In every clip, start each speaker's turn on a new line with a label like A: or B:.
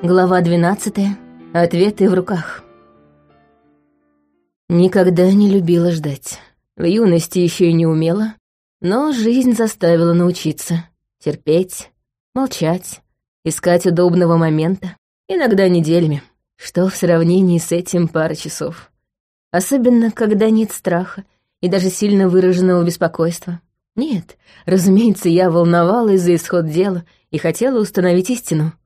A: Глава 12. Ответы в руках. Никогда не любила ждать. В юности еще и не умела, но жизнь заставила научиться. Терпеть, молчать, искать удобного момента, иногда неделями, что в сравнении с этим пара часов. Особенно, когда нет страха и даже сильно выраженного беспокойства. Нет, разумеется, я волновалась за исход дела и хотела установить истину —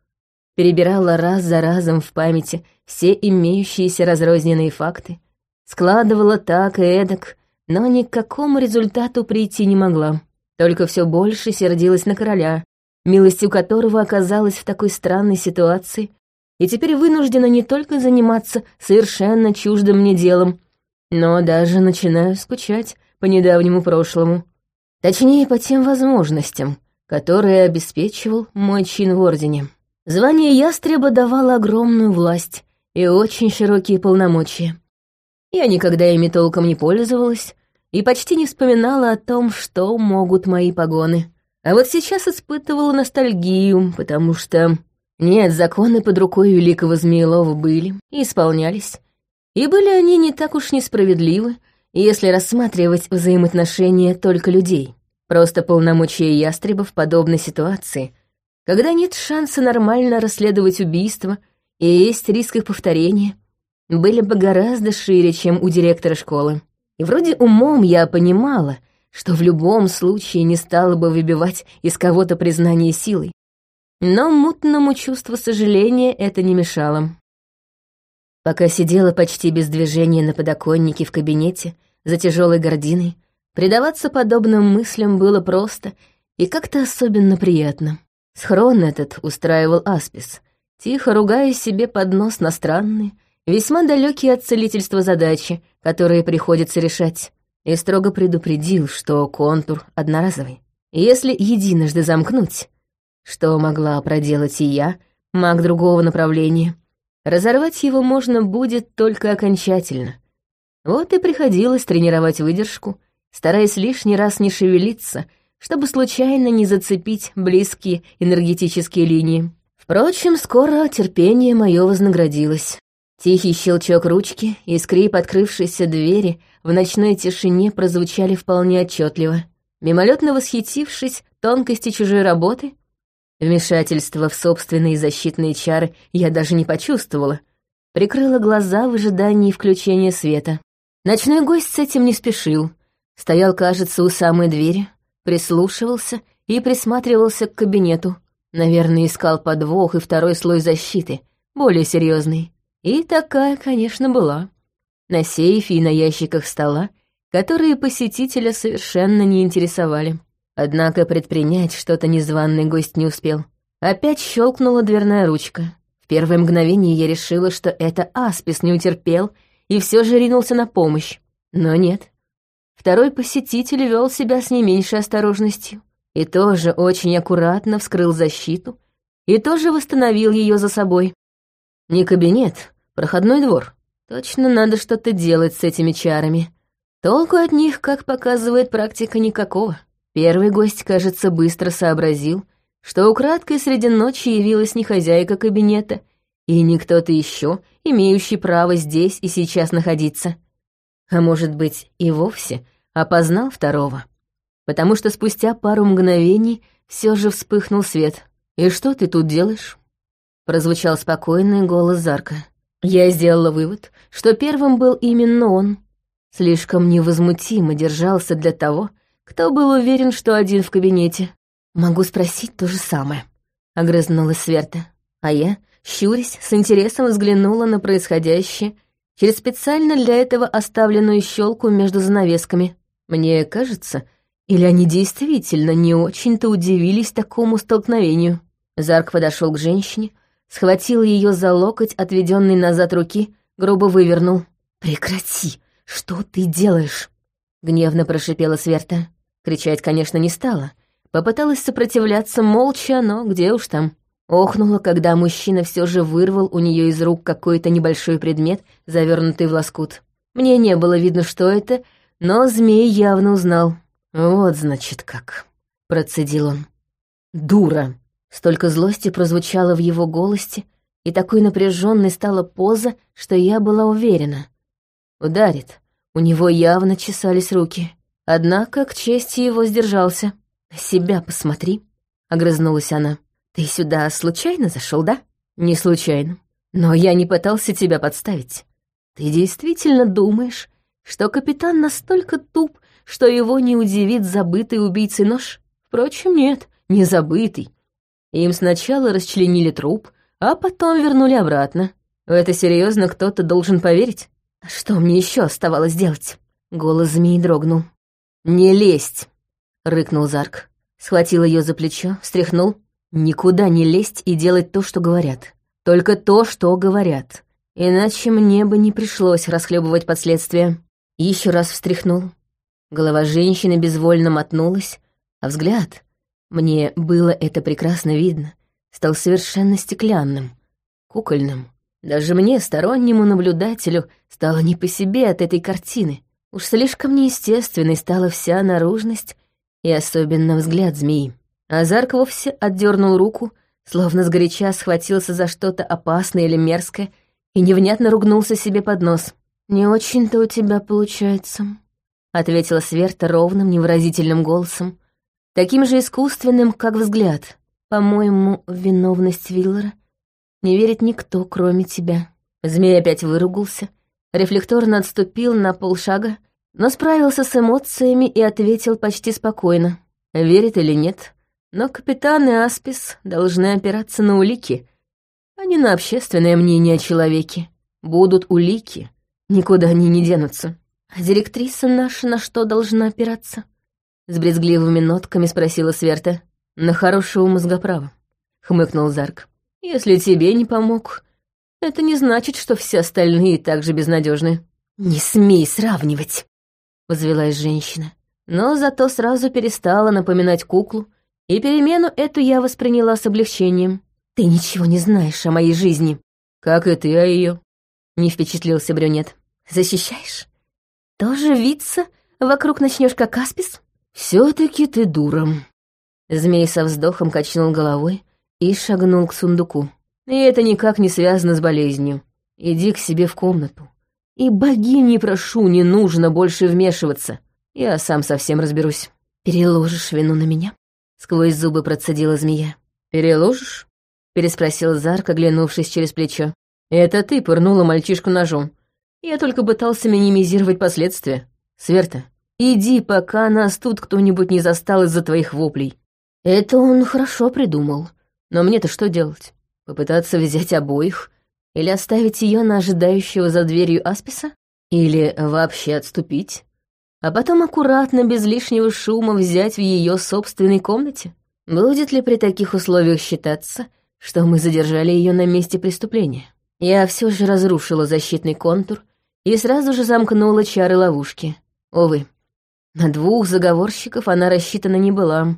A: перебирала раз за разом в памяти все имеющиеся разрозненные факты, складывала так и эдак, но ни к какому результату прийти не могла. Только все больше сердилась на короля, милостью которого оказалась в такой странной ситуации, и теперь вынуждена не только заниматься совершенно чуждым мне делом, но даже начинаю скучать по недавнему прошлому. Точнее, по тем возможностям, которые обеспечивал мой чин в Ордене. Звание ястреба давало огромную власть и очень широкие полномочия. Я никогда ими толком не пользовалась и почти не вспоминала о том, что могут мои погоны. А вот сейчас испытывала ностальгию, потому что... Нет, законы под рукой великого Змеелова были и исполнялись. И были они не так уж несправедливы, если рассматривать взаимоотношения только людей. Просто полномочия ястреба в подобной ситуации — когда нет шанса нормально расследовать убийство и есть риск их повторения, были бы гораздо шире, чем у директора школы. И вроде умом я понимала, что в любом случае не стала бы выбивать из кого-то признание силой. Но мутному чувству сожаления это не мешало. Пока сидела почти без движения на подоконнике в кабинете за тяжелой гординой, предаваться подобным мыслям было просто и как-то особенно приятно. Схрон этот устраивал Аспис, тихо ругая себе под нос на странные, весьма далекие от целительства задачи, которые приходится решать, и строго предупредил, что контур одноразовый. Если единожды замкнуть, что могла проделать и я, маг другого направления, разорвать его можно будет только окончательно. Вот и приходилось тренировать выдержку, стараясь лишний раз не шевелиться — чтобы случайно не зацепить близкие энергетические линии. Впрочем, скоро терпение мое вознаградилось. Тихий щелчок ручки и скрип открывшейся двери в ночной тишине прозвучали вполне отчетливо. Мимолетно восхитившись тонкости чужой работы, вмешательство в собственные защитные чары я даже не почувствовала, прикрыла глаза в ожидании включения света. Ночной гость с этим не спешил, стоял, кажется, у самой двери, прислушивался и присматривался к кабинету. Наверное, искал подвох и второй слой защиты, более серьезный. И такая, конечно, была. На сейфе и на ящиках стола, которые посетителя совершенно не интересовали. Однако предпринять что-то незваный гость не успел. Опять щелкнула дверная ручка. В первое мгновение я решила, что это Аспис не утерпел и все же ринулся на помощь. Но нет. Второй посетитель вел себя с не меньшей осторожностью и тоже очень аккуратно вскрыл защиту и тоже восстановил ее за собой. Не кабинет, проходной двор. Точно надо что-то делать с этими чарами. Толку от них, как показывает практика, никакого. Первый гость, кажется, быстро сообразил, что украдкой среди ночи явилась не хозяйка кабинета и не кто-то еще, имеющий право здесь и сейчас находиться. А может быть, и вовсе опознал второго. Потому что спустя пару мгновений все же вспыхнул свет. «И что ты тут делаешь?» Прозвучал спокойный голос Зарка. Я сделала вывод, что первым был именно он. Слишком невозмутимо держался для того, кто был уверен, что один в кабинете. «Могу спросить то же самое», — огрызнулась Сверта. А я, щурясь, с интересом взглянула на происходящее через специально для этого оставленную щелку между занавесками. Мне кажется, или они действительно не очень-то удивились такому столкновению. Зарк подошел к женщине, схватил ее за локоть, отведенный назад руки, грубо вывернул. «Прекрати! Что ты делаешь?» Гневно прошипела Сверта. Кричать, конечно, не стала. Попыталась сопротивляться молча, но где уж там. Охнула, когда мужчина все же вырвал у нее из рук какой-то небольшой предмет, завернутый в лоскут. Мне не было видно, что это, но змей явно узнал. «Вот, значит, как», — процедил он. «Дура!» Столько злости прозвучало в его голосе и такой напряженной стала поза, что я была уверена. Ударит. У него явно чесались руки. Однако к чести его сдержался. «Себя посмотри», — огрызнулась она. «Ты сюда случайно зашел, да?» «Не случайно. Но я не пытался тебя подставить. Ты действительно думаешь, что капитан настолько туп, что его не удивит забытый убийцей нож? Впрочем, нет, не забытый. Им сначала расчленили труп, а потом вернули обратно. В это серьезно кто-то должен поверить. Что мне еще оставалось делать? Голос змеи дрогнул. «Не лезть!» — рыкнул Зарк. Схватил ее за плечо, встряхнул. «Никуда не лезть и делать то, что говорят. Только то, что говорят. Иначе мне бы не пришлось расхлебывать последствия». Еще раз встряхнул. Голова женщины безвольно мотнулась, а взгляд, мне было это прекрасно видно, стал совершенно стеклянным, кукольным. Даже мне, стороннему наблюдателю, стало не по себе от этой картины. Уж слишком неестественной стала вся наружность и особенно взгляд змеи. Азарк вовсе отдернул руку, словно сгоряча схватился за что-то опасное или мерзкое и невнятно ругнулся себе под нос. «Не очень-то у тебя получается», — ответила Сверта ровным, невыразительным голосом, таким же искусственным, как взгляд. «По-моему, виновность Виллера не верит никто, кроме тебя». Змей опять выругался, рефлекторно отступил на полшага, но справился с эмоциями и ответил почти спокойно. Верит или нет, но капитан и Аспис должны опираться на улики, а не на общественное мнение о человеке. Будут улики, никуда они не денутся. А директриса наша на что должна опираться? С брезгливыми нотками спросила Сверта. На хорошего мозгоправа, хмыкнул Зарк. Если тебе не помог, это не значит, что все остальные также безнадежны. Не смей сравнивать, возвелась женщина. Но зато сразу перестала напоминать куклу, и перемену эту я восприняла с облегчением. Ты ничего не знаешь о моей жизни. Как и ты о ее. Не впечатлился брюнет. Защищаешь? Тоже виться вокруг начнешь как аспис? «Все-таки ты дура». Змей со вздохом качнул головой и шагнул к сундуку. «И это никак не связано с болезнью. Иди к себе в комнату. И богини прошу, не нужно больше вмешиваться. Я сам совсем разберусь. Переложишь вину на меня?» Сквозь зубы процедила змея. «Переложишь?» Переспросил Зарк, оглянувшись через плечо. «Это ты пырнула мальчишку ножом. Я только пытался минимизировать последствия. Сверта, Иди, пока нас тут кто-нибудь не застал из-за твоих воплей. Это он хорошо придумал. Но мне-то что делать? Попытаться взять обоих? Или оставить ее на ожидающего за дверью Асписа? Или вообще отступить? А потом аккуратно, без лишнего шума, взять в ее собственной комнате? Будет ли при таких условиях считаться, что мы задержали ее на месте преступления? Я все же разрушила защитный контур и сразу же замкнула чары ловушки. Увы, на двух заговорщиков она рассчитана не была,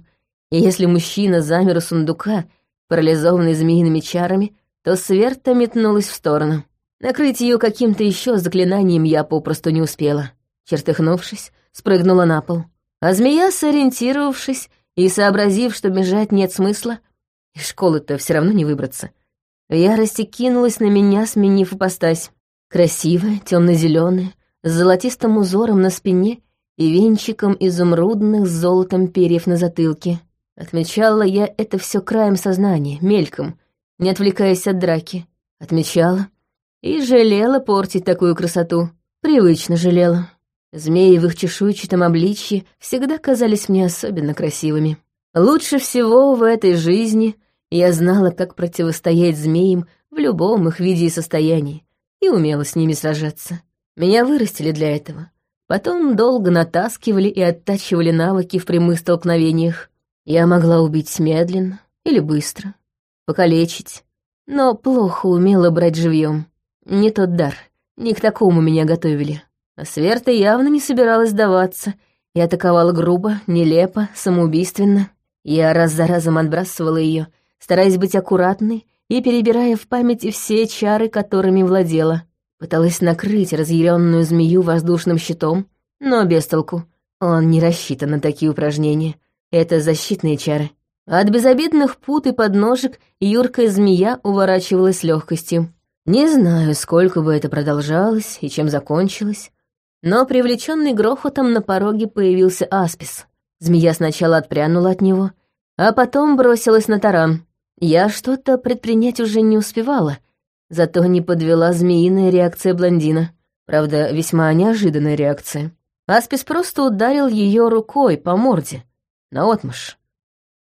A: и если мужчина замер у сундука, парализованный змеиными чарами, то Сверта метнулась в сторону. Накрыть ее каким-то еще заклинанием я попросту не успела. Чертыхнувшись, спрыгнула на пол. А змея, сориентировавшись и сообразив, что бежать нет смысла, из школы-то все равно не выбраться, в ярости кинулась на меня, сменив ипостась. Красивая, темно-зеленая, с золотистым узором на спине и венчиком изумрудных с золотом перьев на затылке. Отмечала я это все краем сознания, мельком, не отвлекаясь от драки. Отмечала и жалела портить такую красоту. Привычно жалела. Змеи в их чешуйчатом обличье всегда казались мне особенно красивыми. Лучше всего в этой жизни я знала, как противостоять змеям в любом их виде и состоянии, и умела с ними сражаться. Меня вырастили для этого. Потом долго натаскивали и оттачивали навыки в прямых столкновениях. Я могла убить медленно или быстро, покалечить, но плохо умела брать живьем. Не тот дар, не к такому меня готовили. А Сверта явно не собиралась сдаваться и атаковала грубо, нелепо, самоубийственно. Я раз за разом отбрасывала ее, стараясь быть аккуратной и перебирая в памяти все чары, которыми владела — Пыталась накрыть разъяренную змею воздушным щитом, но без толку. Он не рассчитан на такие упражнения. Это защитные чары. От безобидных пут и подножек юркая змея уворачивалась легкостью. Не знаю, сколько бы это продолжалось и чем закончилось, но привлеченный грохотом на пороге появился Аспис. Змея сначала отпрянула от него, а потом бросилась на таран. Я что-то предпринять уже не успевала, зато не подвела змеиная реакция блондина. Правда, весьма неожиданная реакция. Аспис просто ударил ее рукой по морде, наотмашь.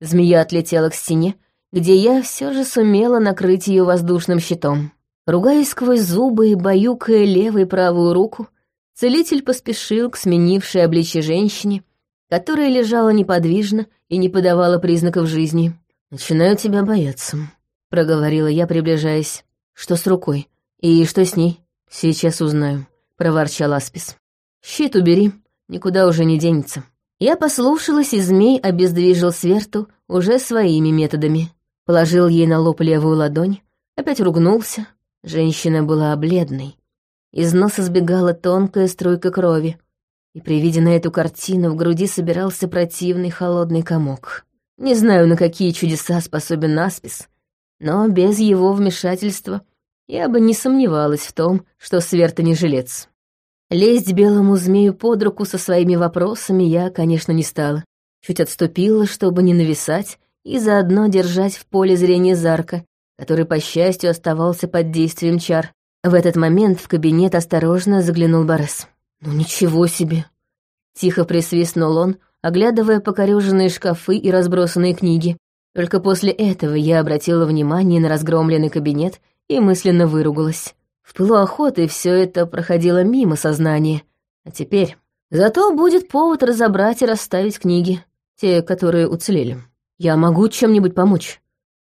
A: Змея отлетела к стене, где я все же сумела накрыть ее воздушным щитом. Ругаясь сквозь зубы и баюкая левую и правую руку, целитель поспешил к сменившей обличье женщине, которая лежала неподвижно и не подавала признаков жизни. «Начинаю тебя бояться», — проговорила я, приближаясь. «Что с рукой? И что с ней?» «Сейчас узнаю», — проворчал Аспис. «Щит убери, никуда уже не денется». Я послушалась, и змей обездвижил Сверту уже своими методами. Положил ей на лоб левую ладонь, опять ругнулся, Женщина была бледной. Из носа сбегала тонкая струйка крови, и при виде на эту картину в груди собирался противный холодный комок. Не знаю, на какие чудеса способен Наспис, но без его вмешательства я бы не сомневалась в том, что Сверта не жилец. Лезть белому змею под руку со своими вопросами я, конечно, не стала. Чуть отступила, чтобы не нависать, и заодно держать в поле зрения Зарка, который, по счастью, оставался под действием чар. В этот момент в кабинет осторожно заглянул Борис. «Ну ничего себе!» Тихо присвистнул он, оглядывая покорёженные шкафы и разбросанные книги. Только после этого я обратила внимание на разгромленный кабинет и мысленно выругалась. В пылу охоты все это проходило мимо сознания. А теперь... Зато будет повод разобрать и расставить книги, те, которые уцелели. Я могу чем-нибудь помочь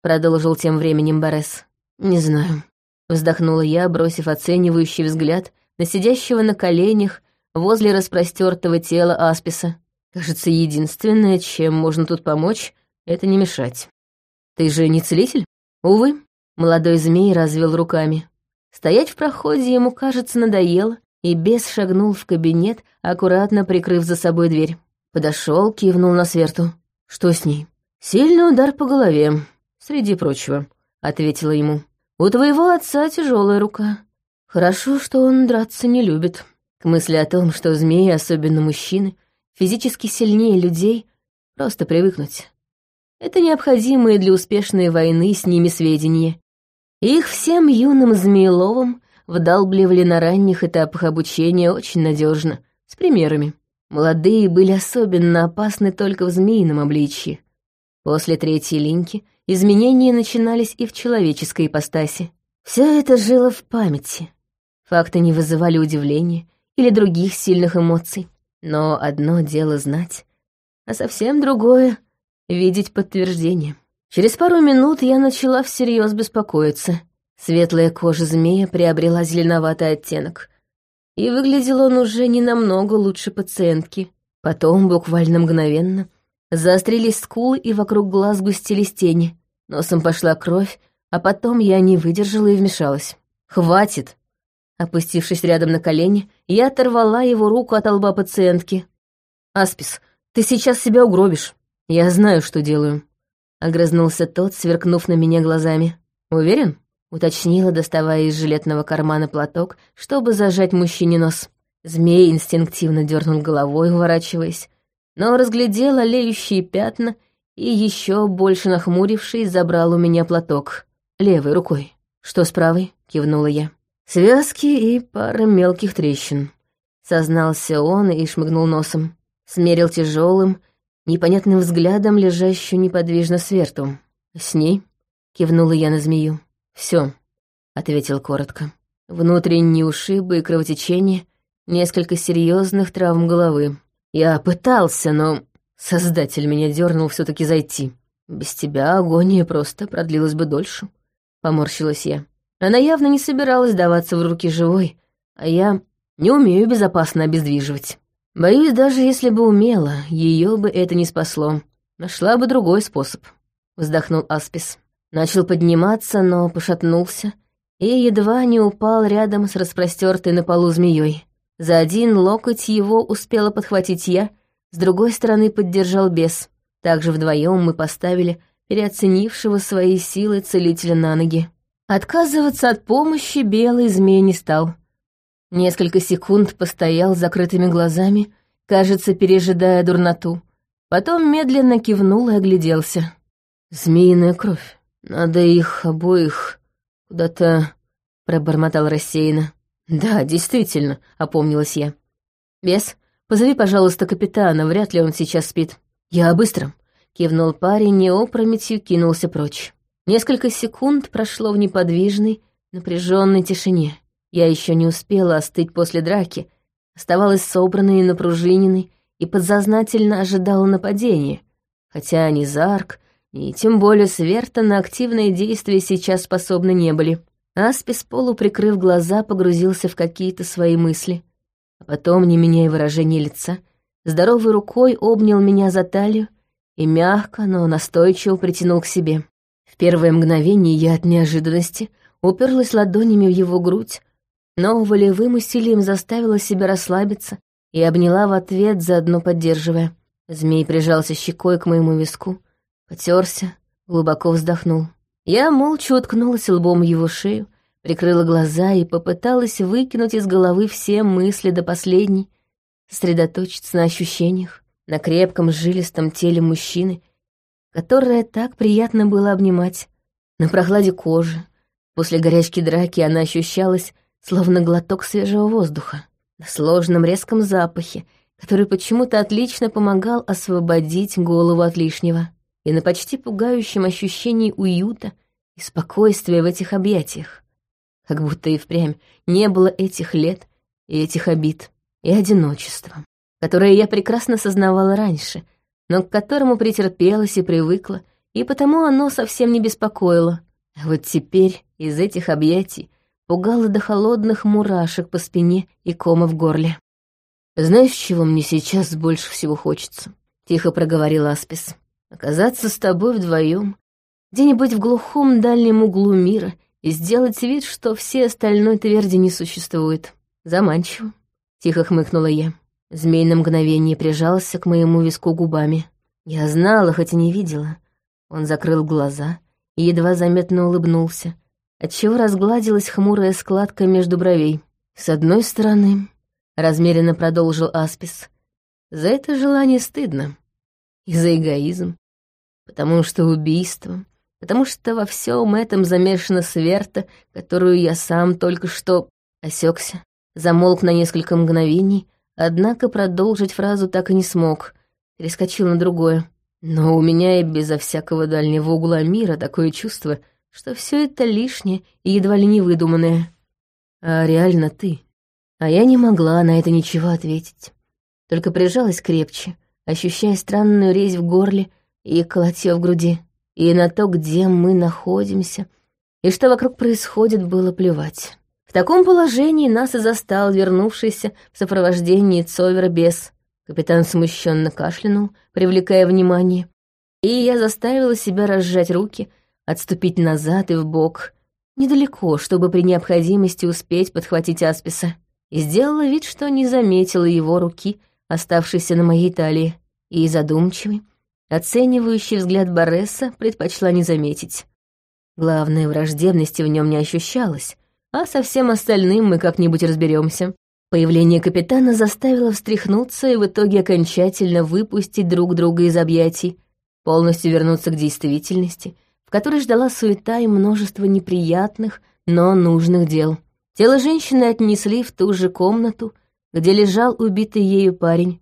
A: продолжил тем временем Борес. «Не знаю», — вздохнула я, бросив оценивающий взгляд на сидящего на коленях возле распростертого тела Асписа. «Кажется, единственное, чем можно тут помочь, это не мешать. Ты же не целитель?» «Увы», — молодой змей развел руками. Стоять в проходе ему, кажется, надоело, и бес шагнул в кабинет, аккуратно прикрыв за собой дверь. Подошел, кивнул на сверту. «Что с ней?» «Сильный удар по голове», среди прочего», — ответила ему. «У твоего отца тяжелая рука. Хорошо, что он драться не любит». К мысли о том, что змеи, особенно мужчины, физически сильнее людей, просто привыкнуть. Это необходимые для успешной войны с ними сведения. Их всем юным змееловым вдалбливали на ранних этапах обучения очень надежно, с примерами. Молодые были особенно опасны только в змеином обличье. После третьей линьки — изменения начинались и в человеческой ипостаси. Все это жило в памяти. Факты не вызывали удивления или других сильных эмоций. Но одно дело знать, а совсем другое — видеть подтверждение. Через пару минут я начала всерьез беспокоиться. Светлая кожа змея приобрела зеленоватый оттенок. И выглядел он уже не намного лучше пациентки. Потом, буквально мгновенно, Заострились скулы, и вокруг глаз густились тени. Носом пошла кровь, а потом я не выдержала и вмешалась. «Хватит!» Опустившись рядом на колени, я оторвала его руку от лба пациентки. «Аспис, ты сейчас себя угробишь. Я знаю, что делаю». Огрызнулся тот, сверкнув на меня глазами. «Уверен?» — уточнила, доставая из жилетного кармана платок, чтобы зажать мужчине нос. Змей инстинктивно дернул головой, уворачиваясь, но разглядел олеющие пятна и еще больше нахмурившись, забрал у меня платок левой рукой. «Что с правой?» — кивнула я. «Связки и пара мелких трещин», — сознался он и шмыгнул носом. Смерил тяжелым, непонятным взглядом лежащую неподвижно сверту. «С ней?» — кивнула я на змею. Все, ответил коротко. «Внутренние ушибы и кровотечение, несколько серьезных травм головы. Я пытался, но создатель меня дернул все таки зайти. Без тебя агония просто продлилась бы дольше. Поморщилась я. Она явно не собиралась даваться в руки живой, а я не умею безопасно обездвиживать. Боюсь, даже если бы умела, ее бы это не спасло. Нашла бы другой способ. Вздохнул Аспис. Начал подниматься, но пошатнулся и едва не упал рядом с распростертой на полу змеей. За один локоть его успела подхватить я, с другой стороны поддержал бес. Также вдвоем мы поставили переоценившего свои силы целителя на ноги. Отказываться от помощи белый змей не стал. Несколько секунд постоял с закрытыми глазами, кажется, пережидая дурноту. Потом медленно кивнул и огляделся. «Змеиная кровь. Надо их обоих куда-то...» — пробормотал рассеянно. «Да, действительно», — опомнилась я. «Бес, позови, пожалуйста, капитана, вряд ли он сейчас спит». «Я быстро», — кивнул парень и опрометью кинулся прочь. Несколько секунд прошло в неподвижной, напряженной тишине. Я еще не успела остыть после драки, оставалась собранной и напружиненной и подсознательно ожидала нападения, хотя ни Зарк, ни тем более Сверта на активные действия сейчас способны не были. Аспис, полуприкрыв глаза, погрузился в какие-то свои мысли, а потом, не меняя выражения лица, здоровой рукой обнял меня за талию и мягко, но настойчиво притянул к себе. В первое мгновение я от неожиданности уперлась ладонями в его грудь, но волевым усилием заставила себя расслабиться и обняла в ответ, заодно поддерживая. Змей прижался щекой к моему виску, потерся, глубоко вздохнул. Я молча уткнулась лбом в его шею, прикрыла глаза и попыталась выкинуть из головы все мысли до последней, сосредоточиться на ощущениях, на крепком жилистом теле мужчины, которое так приятно было обнимать, на прохладе кожи. После горячки драки она ощущалась, словно глоток свежего воздуха, на сложном резком запахе, который почему-то отлично помогал освободить голову от лишнего, и на почти пугающем ощущении уюта и спокойствия в этих объятиях. Как будто и впрямь не было этих лет и этих обид, и одиночества, которое я прекрасно сознавала раньше, но к которому претерпелась и привыкла, и потому оно совсем не беспокоило. А вот теперь из этих объятий пугало до холодных мурашек по спине и кома в горле. «Знаешь, чего мне сейчас больше всего хочется?» — тихо проговорил Аспис. «Оказаться с тобой вдвоем, где-нибудь в глухом дальнем углу мира и сделать вид, что все остальной тверди не существует. Заманчиво», — тихо хмыкнула я. Змей на мгновение прижался к моему виску губами. Я знала, хоть и не видела. Он закрыл глаза и едва заметно улыбнулся, отчего разгладилась хмурая складка между бровей. С одной стороны, размеренно продолжил Аспис, за это желание стыдно. И за эгоизм. Потому что убийство, потому что во всем этом замешана сверта, которую я сам только что осекся, замолк на несколько мгновений, однако продолжить фразу так и не смог, перескочил на другое. Но у меня и безо всякого дальнего угла мира такое чувство — что все это лишнее и едва ли не выдуманное. А реально ты. А я не могла на это ничего ответить. Только прижалась крепче, ощущая странную резь в горле и колотье в груди. И на то, где мы находимся, и что вокруг происходит, было плевать. В таком положении нас и застал вернувшийся в сопровождении Цовера бес. Капитан смущенно кашлянул, привлекая внимание, и я заставила себя разжать руки, отступить назад и в бок, недалеко, чтобы при необходимости успеть подхватить Асписа, и сделала вид, что не заметила его руки, оставшейся на моей талии, и задумчивый, оценивающий взгляд Баресса предпочла не заметить. Главное, враждебности в нем не ощущалось, а со всем остальным мы как-нибудь разберемся. Появление капитана заставило встряхнуться и в итоге окончательно выпустить друг друга из объятий, полностью вернуться к действительности — в которой ждала суета и множество неприятных, но нужных дел. Тело женщины отнесли в ту же комнату, где лежал убитый ею парень.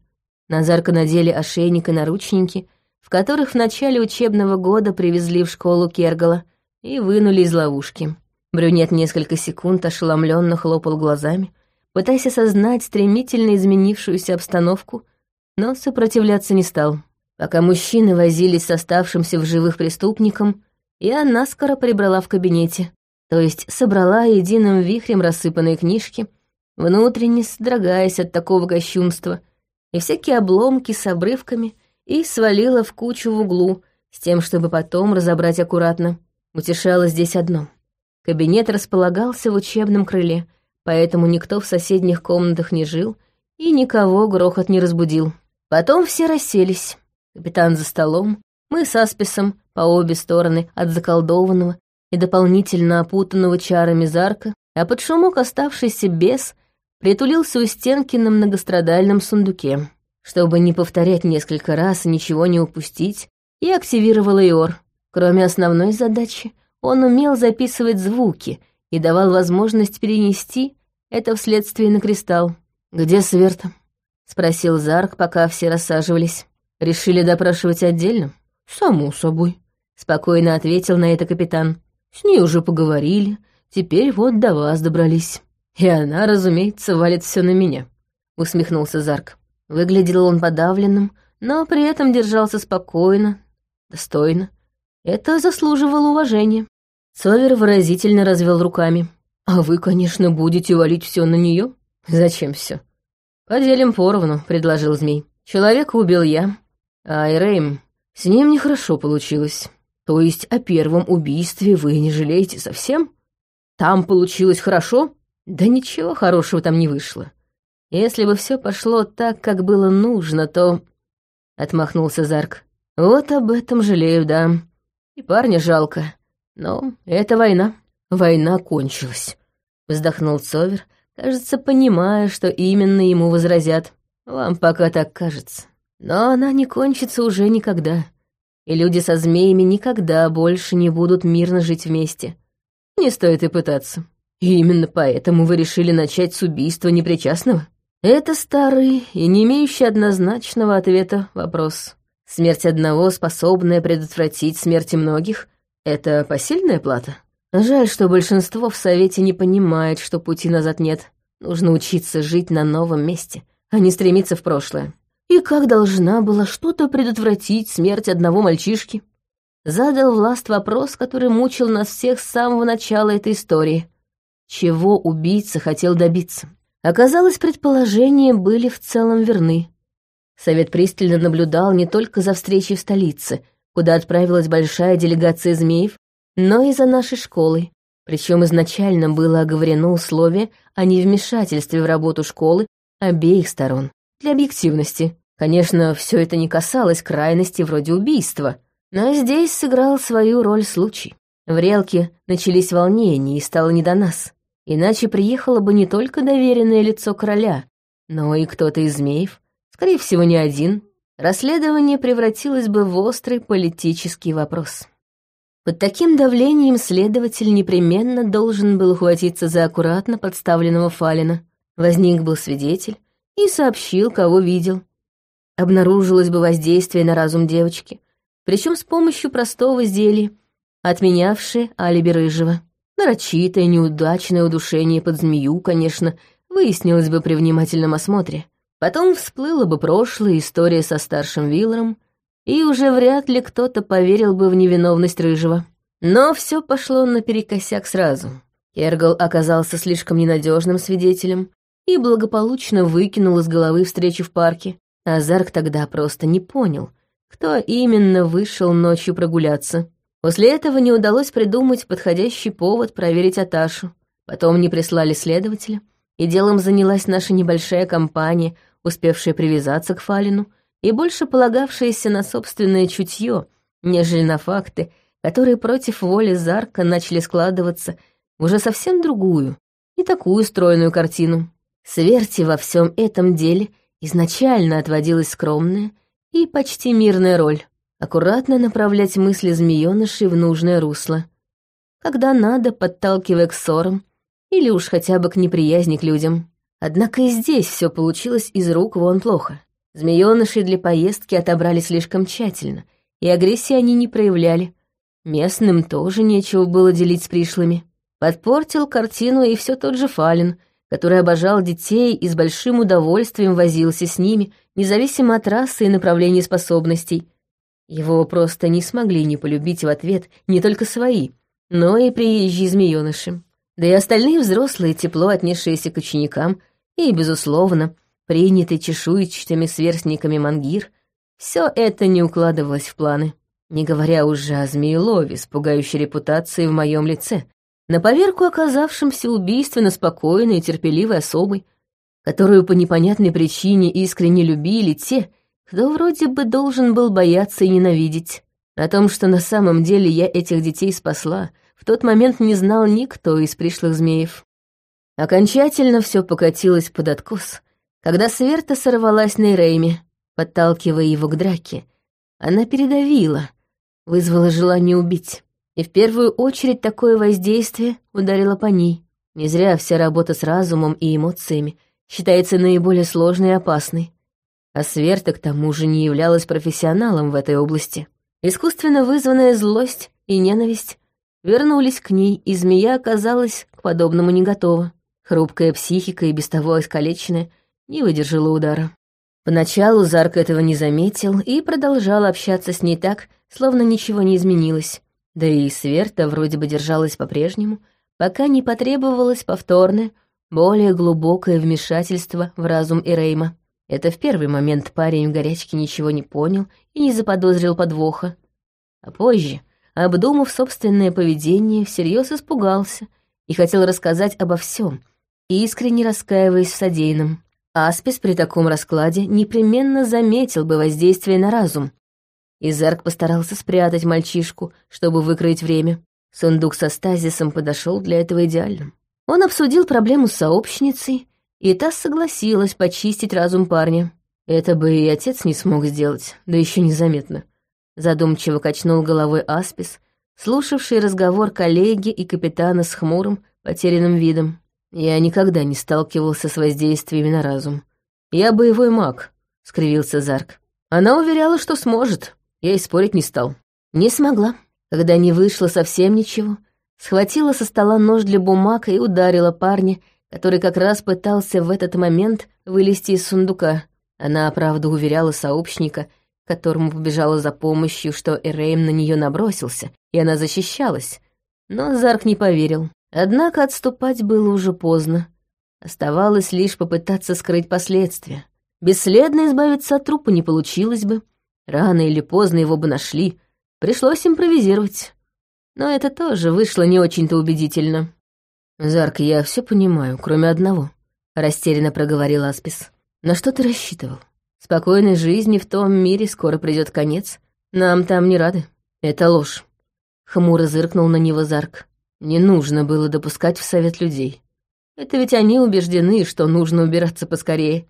A: На Зарка надели ошейник и наручники, в которых в начале учебного года привезли в школу Кергала и вынули из ловушки. Брюнет несколько секунд ошеломленно хлопал глазами, пытаясь осознать стремительно изменившуюся обстановку, но сопротивляться не стал. Пока мужчины возились с оставшимся в живых преступником, я наскоро прибрала в кабинете, то есть собрала единым вихрем рассыпанные книжки, внутренне содрогаясь от такого кощунства, и всякие обломки с обрывками, и свалила в кучу в углу, с тем, чтобы потом разобрать аккуратно. Утешало здесь одно. Кабинет располагался в учебном крыле, поэтому никто в соседних комнатах не жил и никого грохот не разбудил. Потом все расселись. Капитан за столом, мы с Асписом по обе стороны от заколдованного и дополнительно опутанного чарами зарка, а под шумок оставшийся бес притулился у стенки на многострадальном сундуке. Чтобы не повторять несколько раз и ничего не упустить, я активировала Иор. Кроме основной задачи, он умел записывать звуки и давал возможность перенести это вследствие на кристалл. «Где Сверта?» — спросил Зарк, пока все рассаживались. «Решили допрашивать отдельно?» «Само собой», — спокойно ответил на это капитан. «С ней уже поговорили, теперь вот до вас добрались». «И она, разумеется, валит все на меня», — усмехнулся Зарк. Выглядел он подавленным, но при этом держался спокойно, достойно. Это заслуживало уважения. Совер выразительно развел руками. «А вы, конечно, будете валить все на нее? Зачем все? «Поделим поровну», — предложил змей. «Человека убил я, а Айрейм, с ним нехорошо получилось. То есть о первом убийстве вы не жалеете совсем? Там получилось хорошо? Да ничего хорошего там не вышло. Если бы все пошло так, как было нужно, то...» Отмахнулся Зарк. «Вот об этом жалею, да. И парня жалко. Но это война. Война кончилась», — вздохнул Цовер, кажется, понимая, что именно ему возразят. Вам пока так кажется. Но она не кончится уже никогда. И люди со змеями никогда больше не будут мирно жить вместе. Не стоит и пытаться. И именно поэтому вы решили начать с убийства непричастного? Это старый и не имеющий однозначного ответа вопрос. Смерть одного, способная предотвратить смерти многих, это посильная плата? Жаль, что большинство в Совете не понимает, что пути назад нет. Нужно учиться жить на новом месте, а не стремиться в прошлое. И как должна была что-то предотвратить смерть одного мальчишки? Задал Власт вопрос, который мучил нас всех с самого начала этой истории. Чего убийца хотел добиться? Оказалось, предположения были в целом верны. Совет пристально наблюдал не только за встречей в столице, куда отправилась большая делегация змеев, но и за нашей школой. Причем изначально было оговорено условие о невмешательстве в работу школы обеих сторон. Для объективности. Конечно, все это не касалось крайности вроде убийства, но здесь сыграл свою роль случай. В Релке начались волнения, и стало не до нас. Иначе приехало бы не только доверенное лицо короля, но и кто-то из змеев, скорее всего, не один. Расследование превратилось бы в острый политический вопрос. Под таким давлением следователь непременно должен был ухватиться за аккуратно подставленного Фалина. Возник был свидетель и сообщил, кого видел. Обнаружилось бы воздействие на разум девочки, причем с помощью простого зелья, отменявшее алиби рыжего. Нарочитое, неудачное удушение под змею, конечно, выяснилось бы при внимательном осмотре. Потом всплыла бы прошлая история со старшим Виллером, и уже вряд ли кто-то поверил бы в невиновность Рыжего. Но все пошло наперекосяк сразу. Кергал оказался слишком ненадежным свидетелем и благополучно выкинул из головы встречу в парке, а Зарк тогда просто не понял, кто именно вышел ночью прогуляться. После этого не удалось придумать подходящий повод проверить Аташу. Потом не прислали следователя, и делом занялась наша небольшая компания, успевшая привязаться к Фалину — и больше полагавшиеся на собственное чутье, нежели на факты, которые против воли Зарка начали складываться в уже совсем другую, не такую стройную картину. Сверти во всем этом деле изначально отводилась скромная и почти мирная роль — аккуратно направлять мысли змеёнышей в нужное русло, когда надо, подталкивая к ссорам или уж хотя бы к неприязни к людям. Однако и здесь все получилось из рук вон плохо. Змеёнышей для поездки отобрали слишком тщательно, и агрессии они не проявляли. Местным тоже нечего было делить с пришлыми. Подпортил картину и все тот же Фалин, который обожал детей и с большим удовольствием возился с ними, независимо от расы и направления способностей. Его просто не смогли не полюбить в ответ не только свои, но и приезжие змеёныши. Да и остальные взрослые, тепло отнесшиеся к ученикам, и, безусловно, принятый чешуйчатыми сверстниками мангир, все это не укладывалось в планы. Не говоря уже о змеелове с пугающей репутацией в моем лице, на поверку оказавшемся убийственно спокойной и терпеливой особой, которую по непонятной причине искренне любили те, кто вроде бы должен был бояться и ненавидеть. О том, что на самом деле я этих детей спасла, в тот момент не знал никто из пришлых змеев. Окончательно все покатилось под откос, когда Сверта сорвалась на Ирейме, подталкивая его к драке. Она передавила, вызвала желание убить. И в первую очередь такое воздействие ударило по ней. Не зря вся работа с разумом и эмоциями считается наиболее сложной и опасной. А Сверта к тому же не являлась профессионалом в этой области. Искусственно вызванная злость и ненависть вернулись к ней, и змея оказалась к подобному не готова. Хрупкая психика и без того искалеченная не выдержала удара. Поначалу Зарк этого не заметил и продолжал общаться с ней так, словно ничего не изменилось. Да и Сверта вроде бы держалась по-прежнему, пока не потребовалось повторное, более глубокое вмешательство в разум Ирейма. Это в первый момент парень в горячке ничего не понял и не заподозрил подвоха. А позже, обдумав собственное поведение, всерьез испугался и хотел рассказать обо всем, искренне раскаиваясь в содеянном. Аспис при таком раскладе непременно заметил бы воздействие на разум. Изарк постарался спрятать мальчишку, чтобы выкроить время. Сундук со стазисом подошел для этого идеально. Он обсудил проблему с сообщницей и та согласилась почистить разум парня. Это бы и отец не смог сделать, да еще незаметно. Задумчиво качнул головой Аспис, слушавший разговор коллеги и капитана с хмурым, потерянным видом. Я никогда не сталкивался с воздействиями на разум. Я боевой маг, — скривился Зарк. Она уверяла, что сможет. Я и спорить не стал. Не смогла. Когда не вышло совсем ничего, схватила со стола нож для бумаг и ударила парня, который как раз пытался в этот момент вылезти из сундука. Она, правда, уверяла сообщника, которому побежала за помощью, что Эрейм на нее набросился, и она защищалась. Но Зарк не поверил. Однако отступать было уже поздно. Оставалось лишь попытаться скрыть последствия. Бесследно избавиться от трупа не получилось бы. Рано или поздно его бы нашли. Пришлось импровизировать. Но это тоже вышло не очень-то убедительно. «Зарк, я все понимаю, кроме одного», — растерянно проговорил Аспис. «На что ты рассчитывал? Спокойной жизни в том мире скоро придет конец. Нам там не рады. Это ложь». Хмуро зыркнул на него Зарк. «Не нужно было допускать в совет людей. Это ведь они убеждены, что нужно убираться поскорее.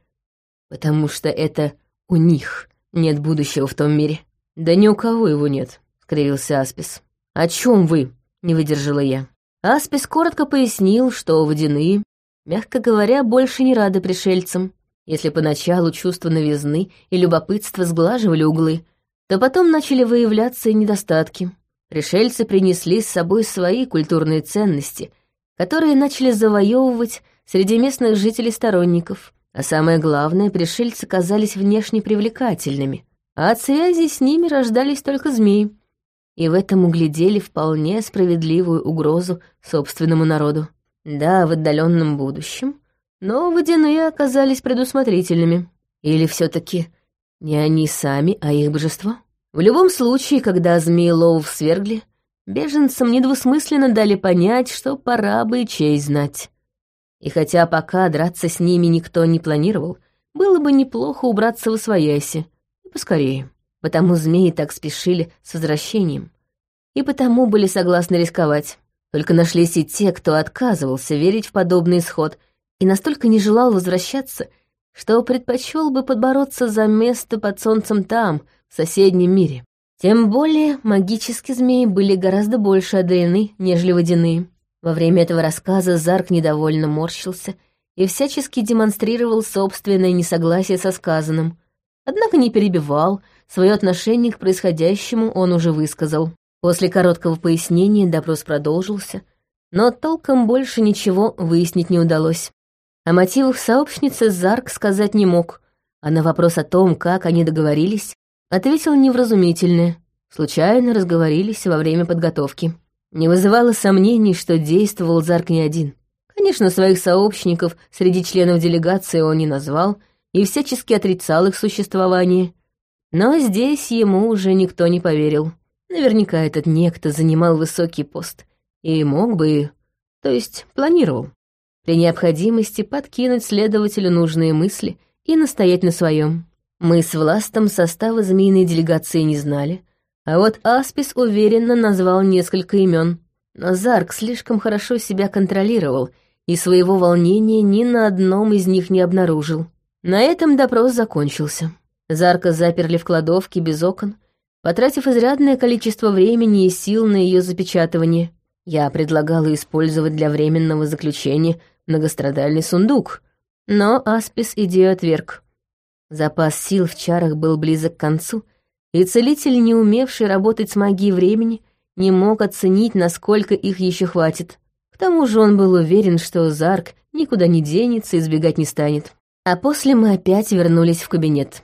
A: Потому что это у них нет будущего в том мире». «Да ни у кого его нет», — скривился Аспис. «О чем вы?» — не выдержала я. Аспис коротко пояснил, что водяные, мягко говоря, больше не рады пришельцам. Если поначалу чувство новизны и любопытства сглаживали углы, то потом начали выявляться и недостатки. Пришельцы принесли с собой свои культурные ценности, которые начали завоевывать среди местных жителей-сторонников. А самое главное, пришельцы казались внешне привлекательными, а от связи с ними рождались только змеи, и в этом углядели вполне справедливую угрозу собственному народу. Да, в отдаленном будущем, но водяные оказались предусмотрительными. Или все таки не они сами, а их божество? В любом случае, когда змееловов свергли, беженцам недвусмысленно дали понять, что пора бы и честь знать. И хотя пока драться с ними никто не планировал, было бы неплохо убраться в освояси, и поскорее потому змеи так спешили с возвращением. И потому были согласны рисковать. Только нашлись и те, кто отказывался верить в подобный исход и настолько не желал возвращаться, что предпочел бы подбороться за место под солнцем там, в соседнем мире. Тем более магические змеи были гораздо больше одарены, нежели водяные. Во время этого рассказа Зарк недовольно морщился и всячески демонстрировал собственное несогласие со сказанным, однако не перебивал, Свое отношение к происходящему он уже высказал. После короткого пояснения допрос продолжился, но толком больше ничего выяснить не удалось. О мотивах сообщницы Зарк сказать не мог, а на вопрос о том, как они договорились, ответил невразумительное. Случайно разговорились во время подготовки. Не вызывало сомнений, что действовал Зарк не один. Конечно, своих сообщников среди членов делегации он не назвал и всячески отрицал их существование, но здесь ему уже никто не поверил. Наверняка этот некто занимал высокий пост и мог бы, то есть планировал, при необходимости подкинуть следователю нужные мысли и настоять на своем. Мы с Властом состава змеиной делегации не знали, а вот Аспис уверенно назвал несколько имен. Но Зарк слишком хорошо себя контролировал и своего волнения ни на одном из них не обнаружил. На этом допрос закончился. Зарка заперли в кладовке без окон, потратив изрядное количество времени и сил на ее запечатывание. Я предлагала использовать для временного заключения многострадальный сундук, но Аспис идею отверг. Запас сил в чарах был близок к концу, и целитель, не умевший работать с магией времени, не мог оценить, насколько их еще хватит. К тому же он был уверен, что Зарк никуда не денется и сбегать не станет. А после мы опять вернулись в кабинет.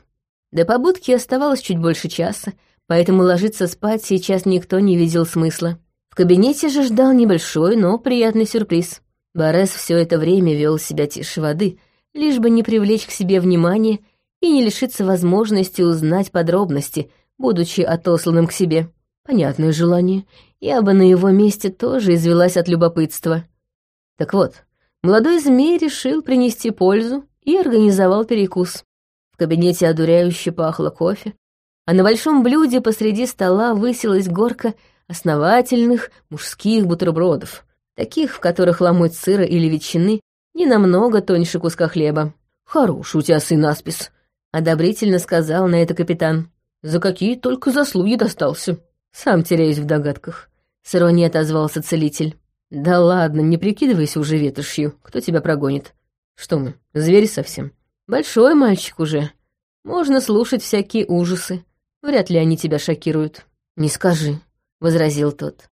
A: До побудки оставалось чуть больше часа, поэтому ложиться спать сейчас никто не видел смысла. В кабинете же ждал небольшой, но приятный сюрприз. Борес все это время вел себя тише воды, лишь бы не привлечь к себе внимание и не лишиться возможности узнать подробности, будучи отосланным к себе. Понятное желание. Я бы на его месте тоже извелась от любопытства. Так вот, молодой змей решил принести пользу и организовал перекус. Кабинете одуряюще пахло кофе, а на большом блюде посреди стола высилась горка основательных мужских бутербродов, таких, в которых ломоть сыра или ветчины не намного тоньше куска хлеба. «Хороший у тебя сын Аспис», — одобрительно сказал на это капитан. «За какие только заслуги достался». «Сам теряюсь в догадках», — с иронией отозвался целитель. «Да ладно, не прикидывайся уже ветошью, кто тебя прогонит. Что мы, звери совсем? Большой мальчик уже. Можно слушать всякие ужасы. Вряд ли они тебя шокируют». «Не скажи», — возразил тот.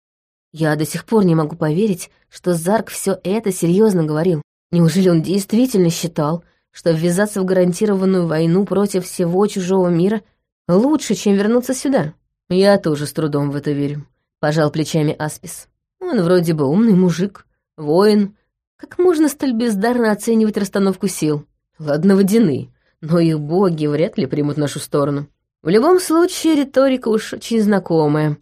A: «Я до сих пор не могу поверить, что Зарк все это серьезно говорил. Неужели он действительно считал, что ввязаться в гарантированную войну против всего чужого мира лучше, чем вернуться сюда?» «Я тоже с трудом в это верю», — пожал плечами Аспис. «Он вроде бы умный мужик, воин. Как можно столь бездарно оценивать расстановку сил? Ладно, водяны, но их боги вряд ли примут нашу сторону. В любом случае, риторика уж очень знакомая.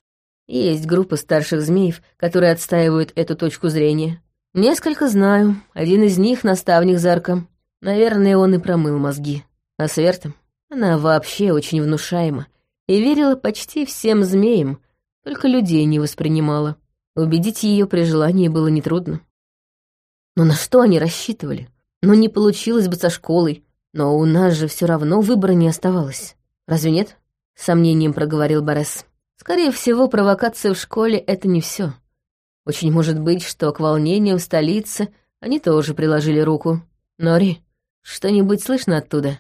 A: Есть группа старших змеев, которые отстаивают эту точку зрения. Несколько знаю, один из них — наставник Зарка. Наверное, он и промыл мозги. А Сверта, она вообще очень внушаема и верила почти всем змеям, только людей не воспринимала. Убедить ее при желании было нетрудно. Но на что они рассчитывали? Ну, не получилось бы со школой, но у нас же все равно выбора не оставалось. Разве нет? С сомнением проговорил Борес. Скорее всего, провокация в школе — это не все. Очень может быть, что к волнениям в столице они тоже приложили руку. Нори, что-нибудь слышно оттуда?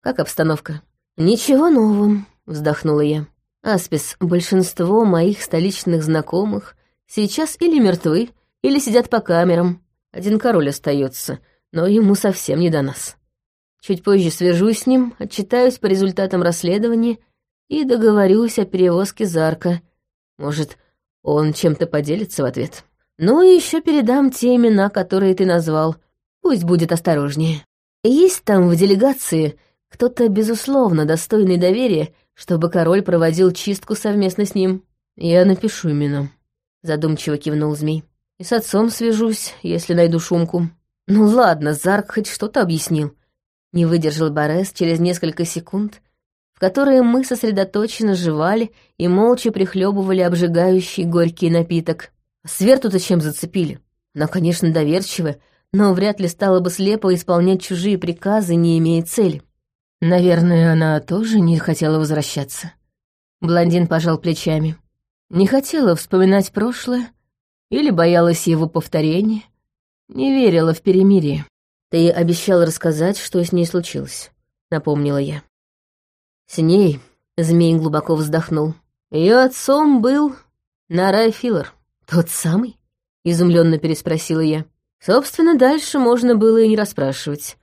A: Как обстановка? Ничего нового, вздохнула я. Аспис, большинство моих столичных знакомых сейчас или мертвы, или сидят по камерам. Один король остается, но ему совсем не до нас. Чуть позже свяжусь с ним, отчитаюсь по результатам расследования и договорюсь о перевозке Зарка. Может, он чем-то поделится в ответ. Ну и еще передам те имена, которые ты назвал. Пусть будет осторожнее. Есть там в делегации кто-то, безусловно, достойный доверия, чтобы король проводил чистку совместно с ним. Я напишу имена. Задумчиво кивнул змей. И с отцом свяжусь, если найду шумку. Ну ладно, Зарк хоть что-то объяснил. Не выдержал Борес через несколько секунд, в которые мы сосредоточенно жевали и молча прихлебывали обжигающий горький напиток. Сверту-то чем зацепили? Она, конечно, доверчивая, но вряд ли стала бы слепо исполнять чужие приказы, не имея цели. Наверное, она тоже не хотела возвращаться. Блондин пожал плечами. Не хотела вспоминать прошлое или боялась его повторения. Не верила в перемирие. Ты обещал рассказать, что с ней случилось, напомнила я. С ней змей глубоко вздохнул. Ее отцом был Нарай Филлер. Тот самый? Изумленно переспросила я. Собственно, дальше можно было и не расспрашивать.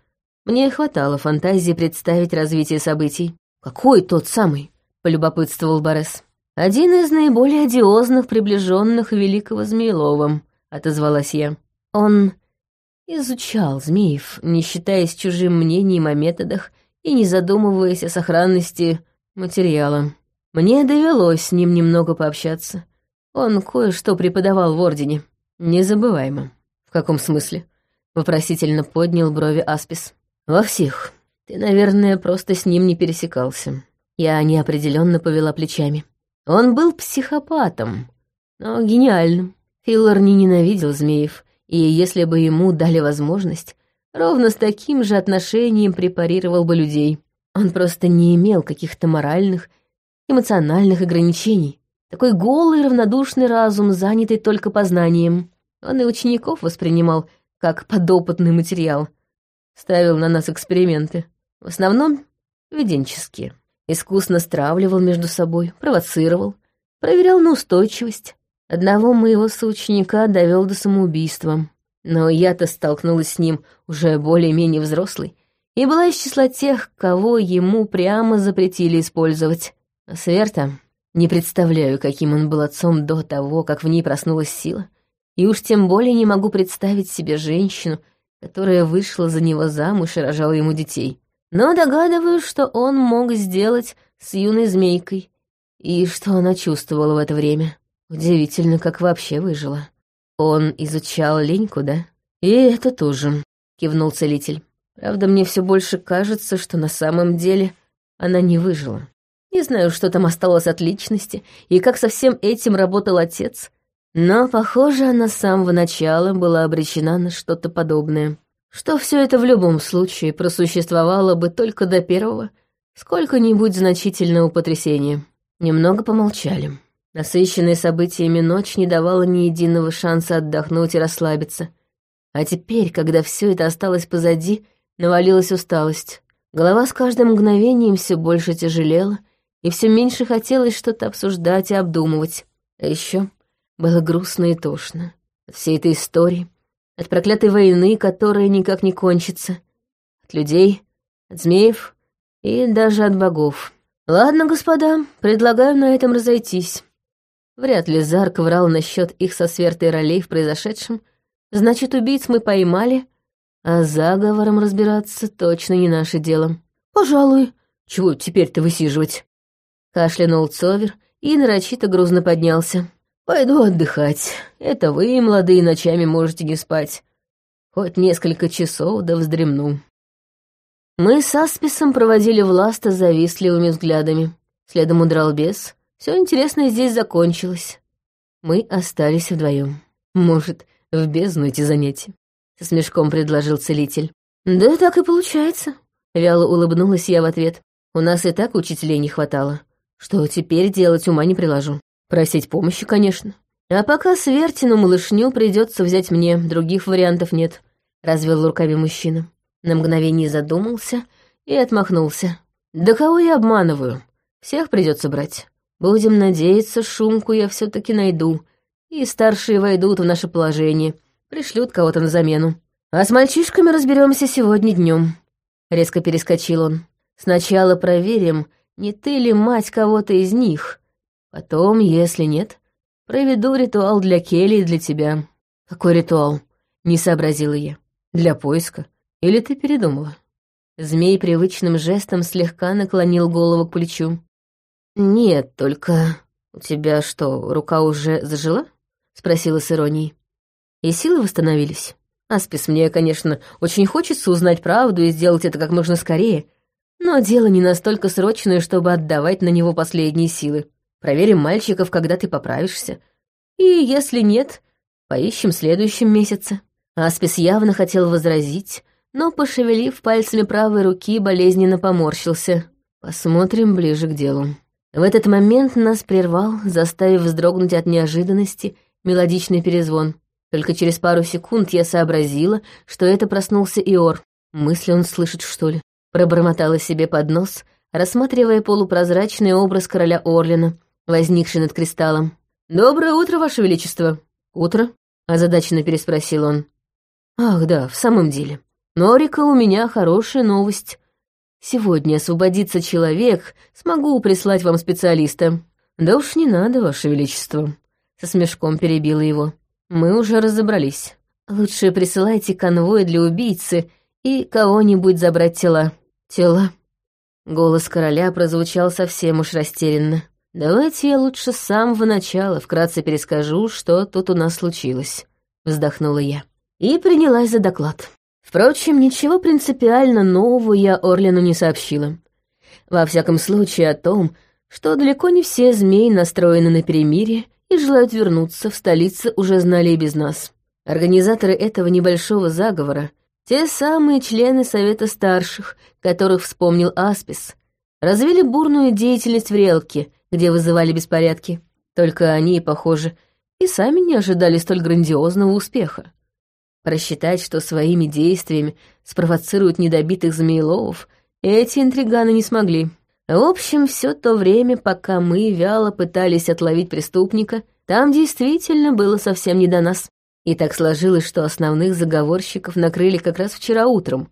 A: Мне хватало фантазии представить развитие событий. «Какой тот самый?» — полюбопытствовал Борес. «Один из наиболее одиозных приближенных великого Змеелова», — отозвалась я. «Он изучал змеев, не считаясь чужим мнением о методах и не задумываясь о сохранности материала. Мне довелось с ним немного пообщаться. Он кое-что преподавал в Ордене. Незабываемо». «В каком смысле?» — вопросительно поднял брови Аспис. «Во всех. Ты, наверное, просто с ним не пересекался. Я неопределенно повела плечами. Он был психопатом, но гениальным. Филлар не ненавидел змеев, и если бы ему дали возможность, ровно с таким же отношением препарировал бы людей. Он просто не имел каких-то моральных, эмоциональных ограничений. Такой голый, равнодушный разум, занятый только познанием. Он и учеников воспринимал как подопытный материал. Ставил на нас эксперименты. В основном виденческие. Искусно стравливал между собой, провоцировал, проверял на устойчивость. Одного моего соученика довел до самоубийства. Но я-то столкнулась с ним уже более-менее взрослый и была из числа тех, кого ему прямо запретили использовать. А Сверта, не представляю, каким он был отцом до того, как в ней проснулась сила, и уж тем более не могу представить себе женщину, которая вышла за него замуж и рожала ему детей. Но догадываюсь, что он мог сделать с юной змейкой, и что она чувствовала в это время. Удивительно, как вообще выжила. Он изучал леньку, да? И это тоже, кивнул целитель. Правда, мне все больше кажется, что на самом деле она не выжила. Не знаю, что там осталось от личности и как со всем этим работал отец, но, похоже, она с самого начала была обречена на что-то подобное что все это в любом случае просуществовало бы только до первого, сколько-нибудь значительного потрясения. Немного помолчали. Насыщенная событиями ночь не давала ни единого шанса отдохнуть и расслабиться. А теперь, когда все это осталось позади, навалилась усталость. Голова с каждым мгновением все больше тяжелела, и все меньше хотелось что-то обсуждать и обдумывать. А еще было грустно и тошно от всей этой истории, от проклятой войны, которая никак не кончится. От людей, от змеев и даже от богов. Ладно, господа, предлагаю на этом разойтись. Вряд ли Зарк врал насчет их со свертой ролей в произошедшем. Значит, убийц мы поймали, а заговором разбираться точно не наше дело. Пожалуй. Чего теперь-то высиживать? Кашлянул Цовер и нарочито грузно поднялся. Пойду отдыхать. Это вы, молодые, ночами можете не спать. Хоть несколько часов да вздремну. Мы с Асписом проводили власта завистливыми взглядами. Следом удрал бес. Все интересное здесь закончилось. Мы остались вдвоем. Может, в бездну эти занятия? Со смешком предложил целитель. Да так и получается. Вяло улыбнулась я в ответ. У нас и так учителей не хватало. Что теперь делать, ума не приложу. Просить помощи, конечно. А пока Свертину малышню придется взять мне, других вариантов нет. Развел руками мужчина. На мгновение задумался и отмахнулся. Да кого я обманываю? Всех придется брать. Будем надеяться, шумку я все таки найду. И старшие войдут в наше положение, пришлют кого-то на замену. А с мальчишками разберемся сегодня днем. Резко перескочил он. Сначала проверим, не ты ли мать кого-то из них, Потом, если нет, проведу ритуал для Келли и для тебя. Какой ритуал? Не сообразила я. Для поиска? Или ты передумала? Змей привычным жестом слегка наклонил голову к плечу. «Нет, только... У тебя что, рука уже зажила?» — спросила с иронией. «И силы восстановились? Аспис, мне, конечно, очень хочется узнать правду и сделать это как можно скорее, но дело не настолько срочное, чтобы отдавать на него последние силы. Проверим мальчиков, когда ты поправишься. И если нет, поищем в следующем месяце». Аспис явно хотел возразить, но, пошевелив пальцами правой руки, болезненно поморщился. «Посмотрим ближе к делу». В этот момент нас прервал, заставив вздрогнуть от неожиданности, мелодичный перезвон. Только через пару секунд я сообразила, что это проснулся Иор. Мысли он слышит, что ли? Пробормотала себе под нос, рассматривая полупрозрачный образ короля Орлина, возникший над кристаллом. «Доброе утро, Ваше Величество!» «Утро?» — озадаченно переспросил он. «Ах, да, в самом деле. Норика, у меня хорошая новость. Сегодня освободится человек, смогу прислать вам специалиста». «Да уж не надо, Ваше Величество», — со смешком перебила его. «Мы уже разобрались. Лучше присылайте конвой для убийцы и кого-нибудь забрать тела». «Тела?» Голос короля прозвучал совсем уж растерянно. «Давайте я лучше с самого начала вкратце перескажу, что тут у нас случилось», — вздохнула я. И принялась за доклад. Впрочем, ничего принципиально нового я Орлину не сообщила. Во всяком случае о том, что далеко не все змеи настроены на перемирие и желают вернуться в столице уже знали и без нас. Организаторы этого небольшого заговора — те самые члены Совета Старших, которых вспомнил Аспис, развили бурную деятельность в Релке, где вызывали беспорядки. Только они, похоже, и сами не ожидали столь грандиозного успеха. Просчитать, что своими действиями спровоцируют недобитых змееловов, эти интриганы не смогли. В общем, все то время, пока мы вяло пытались отловить преступника, там действительно было совсем не до нас. И так сложилось, что основных заговорщиков накрыли как раз вчера утром,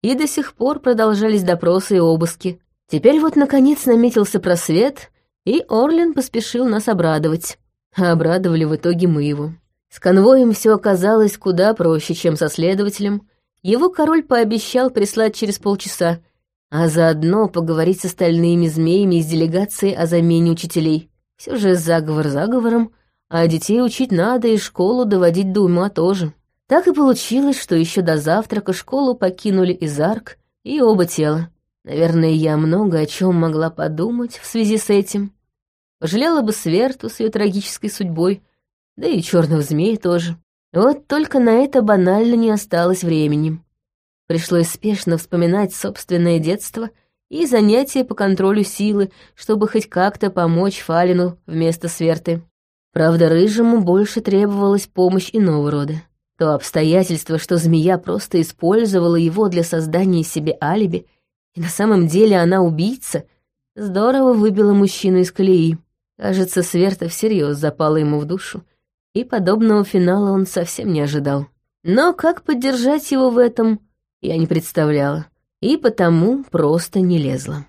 A: и до сих пор продолжались допросы и обыски. Теперь вот, наконец, наметился просвет, и Орлин поспешил нас обрадовать. А обрадовали в итоге мы его. С конвоем все оказалось куда проще, чем со следователем. Его король пообещал прислать через полчаса, а заодно поговорить с остальными змеями из делегации о замене учителей. Все же заговор заговором, а детей учить надо и школу доводить до ума тоже. Так и получилось, что еще до завтрака школу покинули Изарк и оба тела. Наверное, я много о чем могла подумать в связи с этим. Пожалела бы Сверту с ее трагической судьбой, да и черного змея тоже. Вот только на это банально не осталось времени. Пришлось спешно вспоминать собственное детство и занятия по контролю силы, чтобы хоть как-то помочь Фалину вместо Сверты. Правда, Рыжему больше требовалась помощь иного рода. То обстоятельство, что змея просто использовала его для создания себе алиби, и на самом деле она убийца, здорово выбило мужчину из колеи. Кажется, Сверта всерьез запала ему в душу, и подобного финала он совсем не ожидал. Но как поддержать его в этом, я не представляла, и потому просто не лезла.